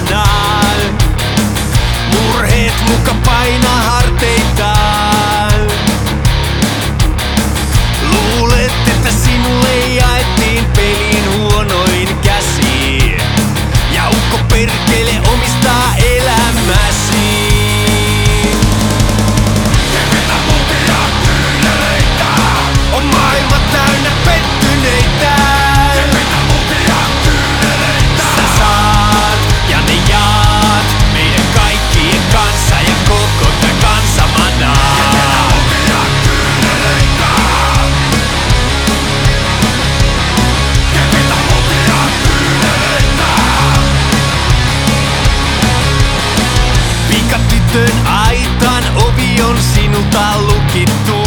kanal. Murheet muka painaa harteitaan. Luulet, että sinulle jaettiin pelin huonoin käsi. Ja ukko perkele. Tytön aitan ovi on sinulta lukittu.